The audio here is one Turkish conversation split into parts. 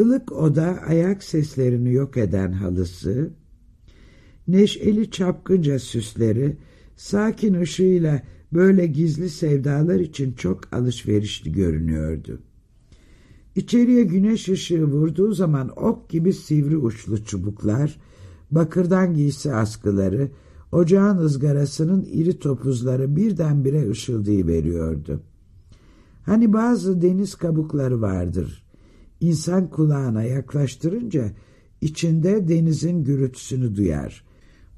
ılık oda ayak seslerini yok eden halısı, neşeli çapkınca süsleri, sakin ışığıyla böyle gizli sevdalar için çok alışverişli görünüyordu. İçeriye güneş ışığı vurduğu zaman ok gibi sivri uçlu çubuklar, bakırdan giysi askıları, ocağın ızgarasının iri topuzları birdenbire ışıldığı veriyordu. Hani bazı deniz kabukları vardır. İnsan kulağına yaklaştırınca içinde denizin gürültüsünü duyar.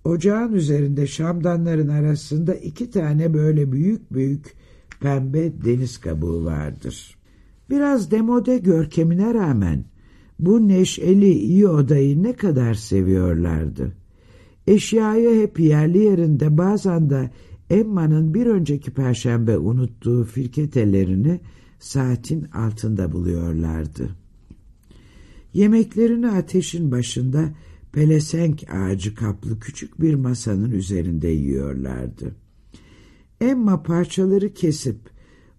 Ocağın üzerinde şamdanların arasında iki tane böyle büyük büyük pembe deniz kabuğu vardır. Biraz demode görkemine rağmen bu neşeli iyi odayı ne kadar seviyorlardı. Eşyayı hep yerli yerinde bazen de Emma'nın bir önceki perşembe unuttuğu firketelerini saatin altında buluyorlardı. Yemeklerini ateşin başında pelesenk ağacı kaplı küçük bir masanın üzerinde yiyorlardı. Emma parçaları kesip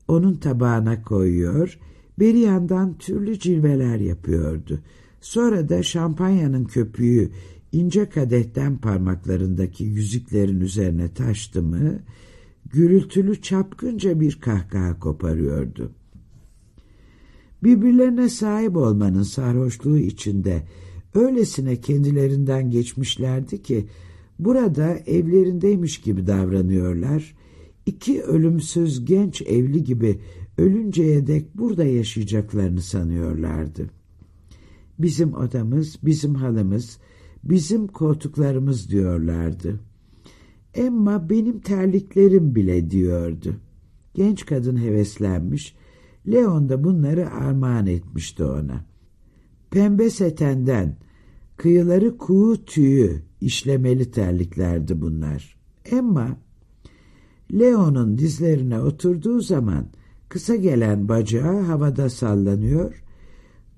onun tabağına koyuyor, bir yandan türlü cilveler yapıyordu. Sonra da şampanyanın köpüğü ince kadehten parmaklarındaki yüzüklerin üzerine taştı mı, gürültülü çapkınca bir kahkaha koparıyordu. Birbirlerine sahip olmanın sarhoşluğu içinde öylesine kendilerinden geçmişlerdi ki burada evlerindeymiş gibi davranıyorlar. İki ölümsüz genç evli gibi ölünceye dek burada yaşayacaklarını sanıyorlardı. Bizim odamız, bizim halımız, bizim koltuklarımız diyorlardı. Emma benim terliklerim bile diyordu. Genç kadın heveslenmiş, Leon da bunları armağan etmişti ona. Pembe setenden, kıyıları kuğu tüyü işlemeli terliklerdi bunlar. Emma, Leon'un dizlerine oturduğu zaman kısa gelen bacağı havada sallanıyor,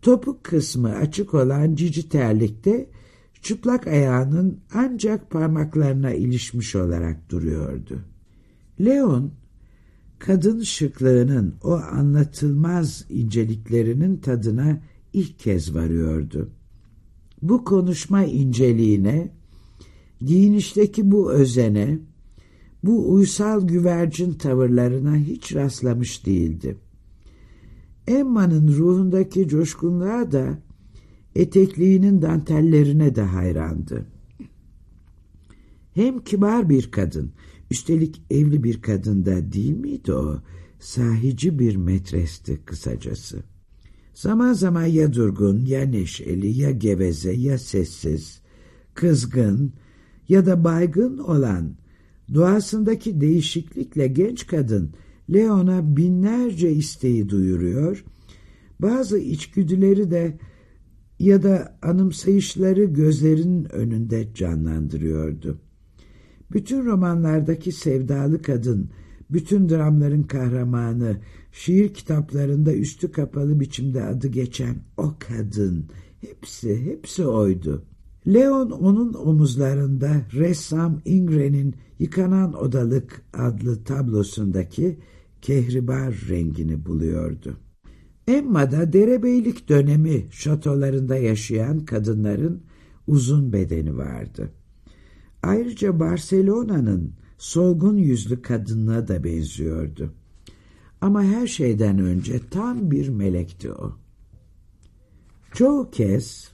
topuk kısmı açık olan cici terlikte çıplak ayağının ancak parmaklarına ilişmiş olarak duruyordu. Leon, kadın şıklığının o anlatılmaz inceliklerinin tadına ilk kez varıyordu. Bu konuşma inceliğine, giyinişteki bu özene, bu uysal güvercin tavırlarına hiç rastlamış değildi. Emma'nın ruhundaki coşkunluğa da etekliğinin dantellerine de hayrandı. Hem kibar bir kadın, üstelik evli bir kadın da değil miydi o? Sahici bir metresti kısacası. Zaman zaman ya durgun, ya neşeli, ya geveze, ya sessiz, kızgın ya da baygın olan doğasındaki değişiklikle genç kadın Leon'a binlerce isteği duyuruyor, bazı içgüdüleri de ya da anımsayışları gözlerinin önünde canlandırıyordu. Bütün romanlardaki sevdalı kadın, bütün dramların kahramanı, şiir kitaplarında üstü kapalı biçimde adı geçen o kadın, hepsi, hepsi oydu. Leon onun omuzlarında ressam Ingren'in Yıkanan Odalık adlı tablosundaki kehribar rengini buluyordu. Emma'da derebeylik dönemi şatolarında yaşayan kadınların uzun bedeni vardı. Ayrıca Barcelona'nın solgun yüzlü kadınına da benziyordu. Ama her şeyden önce tam bir melekti o. Çoğu kez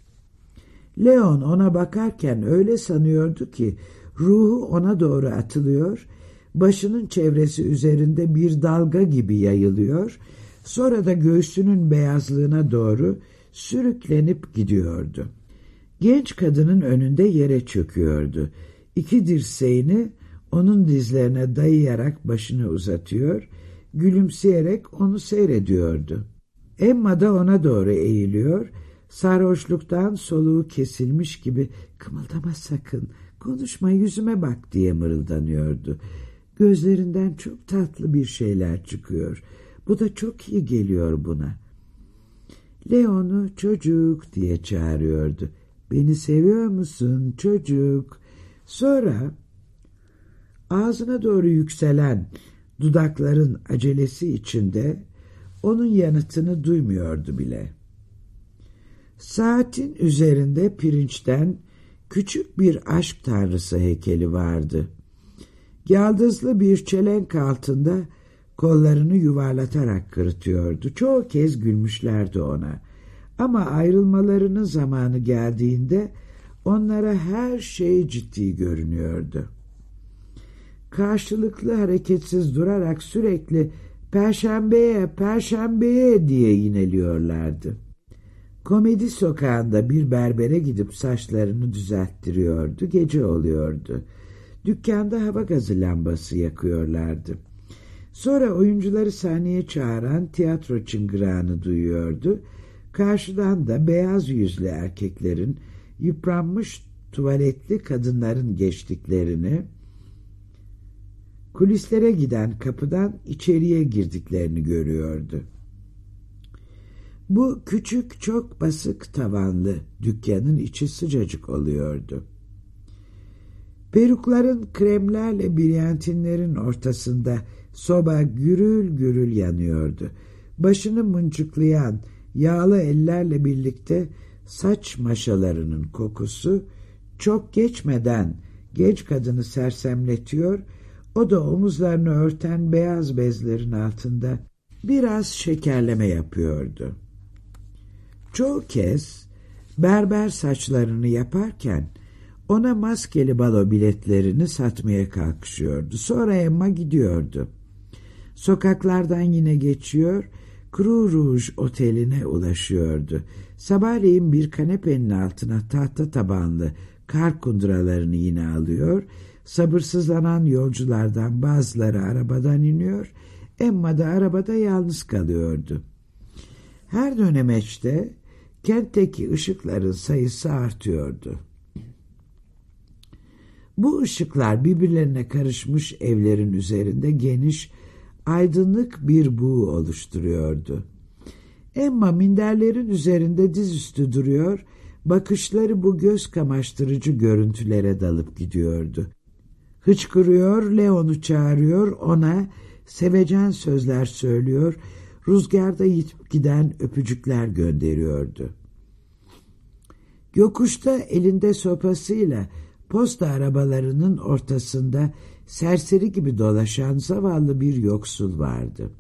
Leon ona bakarken öyle sanıyordu ki ruhu ona doğru atılıyor, başının çevresi üzerinde bir dalga gibi yayılıyor, sonra da göğsünün beyazlığına doğru sürüklenip gidiyordu. Genç kadının önünde yere çöküyordu. İki dirseğini onun dizlerine dayayarak başını uzatıyor, gülümseyerek onu seyrediyordu. Emma da ona doğru eğiliyor, sarhoşluktan soluğu kesilmiş gibi kımıldama sakın, konuşma yüzüme bak diye mırıldanıyordu. Gözlerinden çok tatlı bir şeyler çıkıyor. Bu da çok iyi geliyor buna. Leon'u çocuk diye çağırıyordu. Beni seviyor musun çocuk? Sonra ağzına doğru yükselen dudakların acelesi içinde onun yanıtını duymuyordu bile. Saatin üzerinde pirinçten küçük bir aşk tanrısı heykeli vardı. Yaldızlı bir çelenk altında kollarını yuvarlatarak kırıtıyordu. Çoğu kez gülmüşlerdi ona. Ama ayrılmalarının zamanı geldiğinde onlara her şey ciddi görünüyordu. Karşılıklı hareketsiz durarak sürekli perşembeye, perşembeye diye yineliyorlardı. Komedi sokağında bir berbere gidip saçlarını düzelttiriyordu. Gece oluyordu. Dükkanda hava gazı lambası yakıyorlardı. Sonra oyuncuları sahneye çağıran tiyatro çıngırağını duyuyordu. Karşıdan da beyaz yüzlü erkeklerin yıpranmış tuvaletli kadınların geçtiklerini, kulislere giden kapıdan içeriye girdiklerini görüyordu. Bu küçük çok basık tavanlı dükkanın içi sıcacık oluyordu. Perukların kremlerle bilyantinlerin ortasında soba gürül gürül yanıyordu. Başını mıncıklayan yağlı ellerle birlikte saç maşalarının kokusu çok geçmeden genç kadını sersemletiyor, o da omuzlarını örten beyaz bezlerin altında biraz şekerleme yapıyordu. Çoğu kez berber saçlarını yaparken ona maskeli balo biletlerini satmaya kalkışıyordu. Sonra Emma gidiyordu. Sokaklardan yine geçiyor, Cru Rouge oteline ulaşıyordu. Sabahleyin bir kanepenin altına tahta tabanlı kar kundralarını yine alıyor, sabırsızlanan yolculardan bazıları arabadan iniyor, Emma da arabada yalnız kalıyordu. Her dönemeçte kentteki ışıkların sayısı artıyordu. Bu ışıklar birbirlerine karışmış evlerin üzerinde geniş, aydınlık bir buğu oluşturuyordu. Emma minderlerin üzerinde dizüstü duruyor, bakışları bu göz kamaştırıcı görüntülere dalıp gidiyordu. Hıçkırıyor, Leon'u çağırıyor, ona sevecen sözler söylüyor, rüzgarda yitip giden öpücükler gönderiyordu. Yokuşta elinde sopasıyla posta arabalarının ortasında serseri gibi dolaşan zavallı bir yoksul vardı.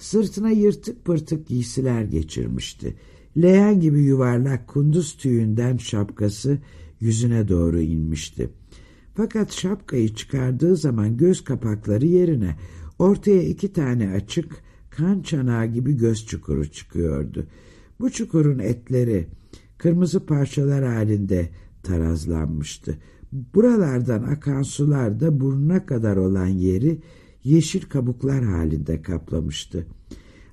Sırtına yırtık pırtık giysiler geçirmişti. Leğen gibi yuvarlak kunduz tüyünden şapkası yüzüne doğru inmişti. Fakat şapkayı çıkardığı zaman göz kapakları yerine ortaya iki tane açık kan çanağı gibi göz çukuru çıkıyordu. Bu çukurun etleri kırmızı parçalar halinde tarazlanmıştı. Buralardan akan sular da burnuna kadar olan yeri yeşil kabuklar halinde kaplamıştı.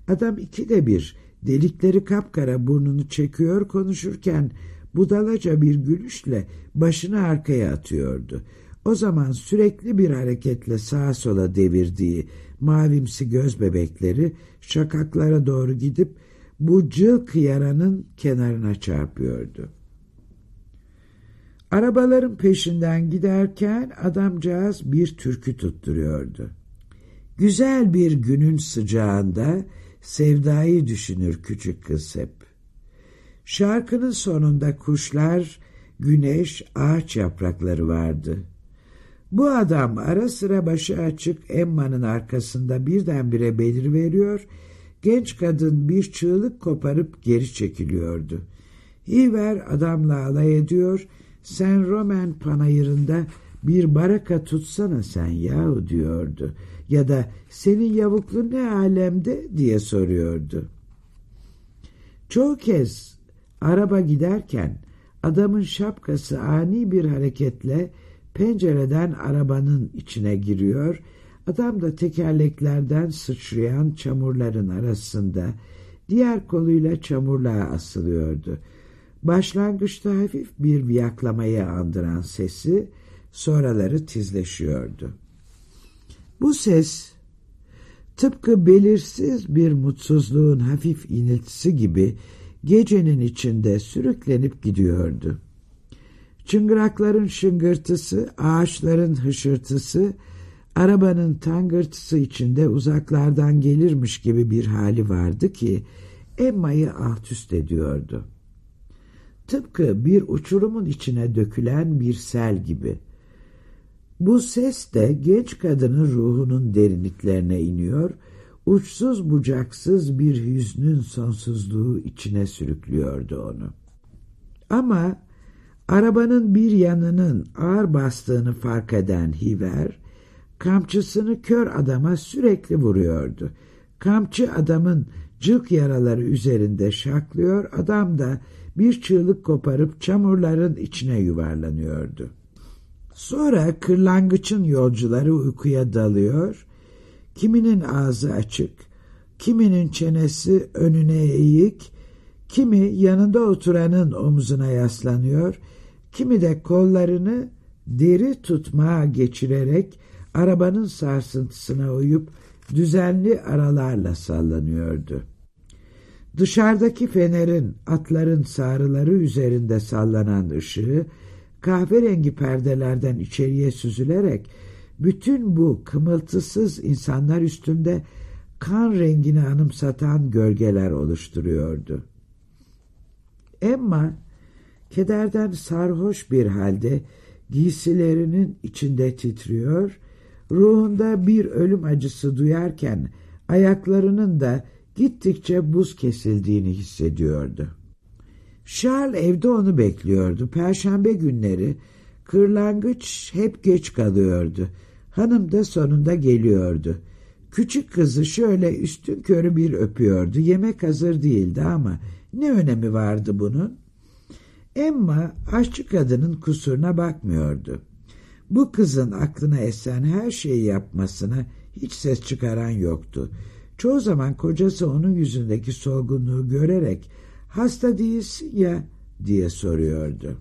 Adam ikide bir delikleri kapkara burnunu çekiyor konuşurken budalaca bir gülüşle başını arkaya atıyordu. O zaman sürekli bir hareketle sağa sola devirdiği mavimsi göz bebekleri şakaklara doğru gidip bu cılk yaranın kenarına çarpıyordu. Arabaların peşinden giderken adamcağız bir türkü tutturuyordu. Güzel bir günün sıcağında sevdayı düşünür küçük kız hep. Şarkının sonunda kuşlar, güneş, ağaç yaprakları vardı. Bu adam ara sıra başı açık Emma'nın arkasında birdenbire belir veriyor, genç kadın bir çığlık koparıp geri çekiliyordu. Hiver adamla alay ediyor, sen Roman panayırında bir baraka tutsana sen yahu diyordu. Ya da senin yavuklu ne alemde diye soruyordu. Çoğu kez araba giderken adamın şapkası ani bir hareketle pencereden arabanın içine giriyor, adam da tekerleklerden sıçrayan çamurların arasında diğer koluyla çamurluğa asılıyordu. Başlangıçta hafif bir viyaklamayı andıran sesi sonraları tizleşiyordu. Bu ses tıpkı belirsiz bir mutsuzluğun hafif iniltisi gibi gecenin içinde sürüklenip gidiyordu. Çıngırakların şıngırtısı, ağaçların hışırtısı, arabanın tangırtısı içinde uzaklardan gelirmiş gibi bir hali vardı ki Emma'yı alt üst ediyordu. Tıpkı bir uçurumun içine dökülen bir sel gibi. Bu ses de genç kadının ruhunun derinliklerine iniyor, uçsuz bucaksız bir hüznün sonsuzluğu içine sürüklüyordu onu. Ama arabanın bir yanının ağır bastığını fark eden Hiver, kamçısını kör adama sürekli vuruyordu. Kamçı adamın cılk yaraları üzerinde şaklıyor, adam da bir çığlık koparıp çamurların içine yuvarlanıyordu. Sonra kırlangıçın yolcuları uykuya dalıyor, kiminin ağzı açık, kiminin çenesi önüne eğik, kimi yanında oturanın omzuna yaslanıyor, kimi de kollarını deri tutmağa geçirerek arabanın sarsıntısına uyup düzenli aralarla sallanıyordu. Dışarıdaki fenerin atların sarıları üzerinde sallanan ışığı kahverengi perdelerden içeriye süzülerek bütün bu kımıltısız insanlar üstünde kan rengini anımsatan gölgeler oluşturuyordu. Emma kederden sarhoş bir halde giysilerinin içinde titriyor, ruhunda bir ölüm acısı duyarken ayaklarının da gittikçe buz kesildiğini hissediyordu. Charles evde onu bekliyordu. Perşembe günleri kırlangıç hep geç kalıyordu. Hanım da sonunda geliyordu. Küçük kızı şöyle üstün körü bir öpüyordu. Yemek hazır değildi ama ne önemi vardı bunun? Emma aşçı kadının kusuruna bakmıyordu. Bu kızın aklına esen her şeyi yapmasına hiç ses çıkaran yoktu. Çoğu zaman kocası onun yüzündeki solgunluğu görerek hasta değilsin ya diye soruyordu.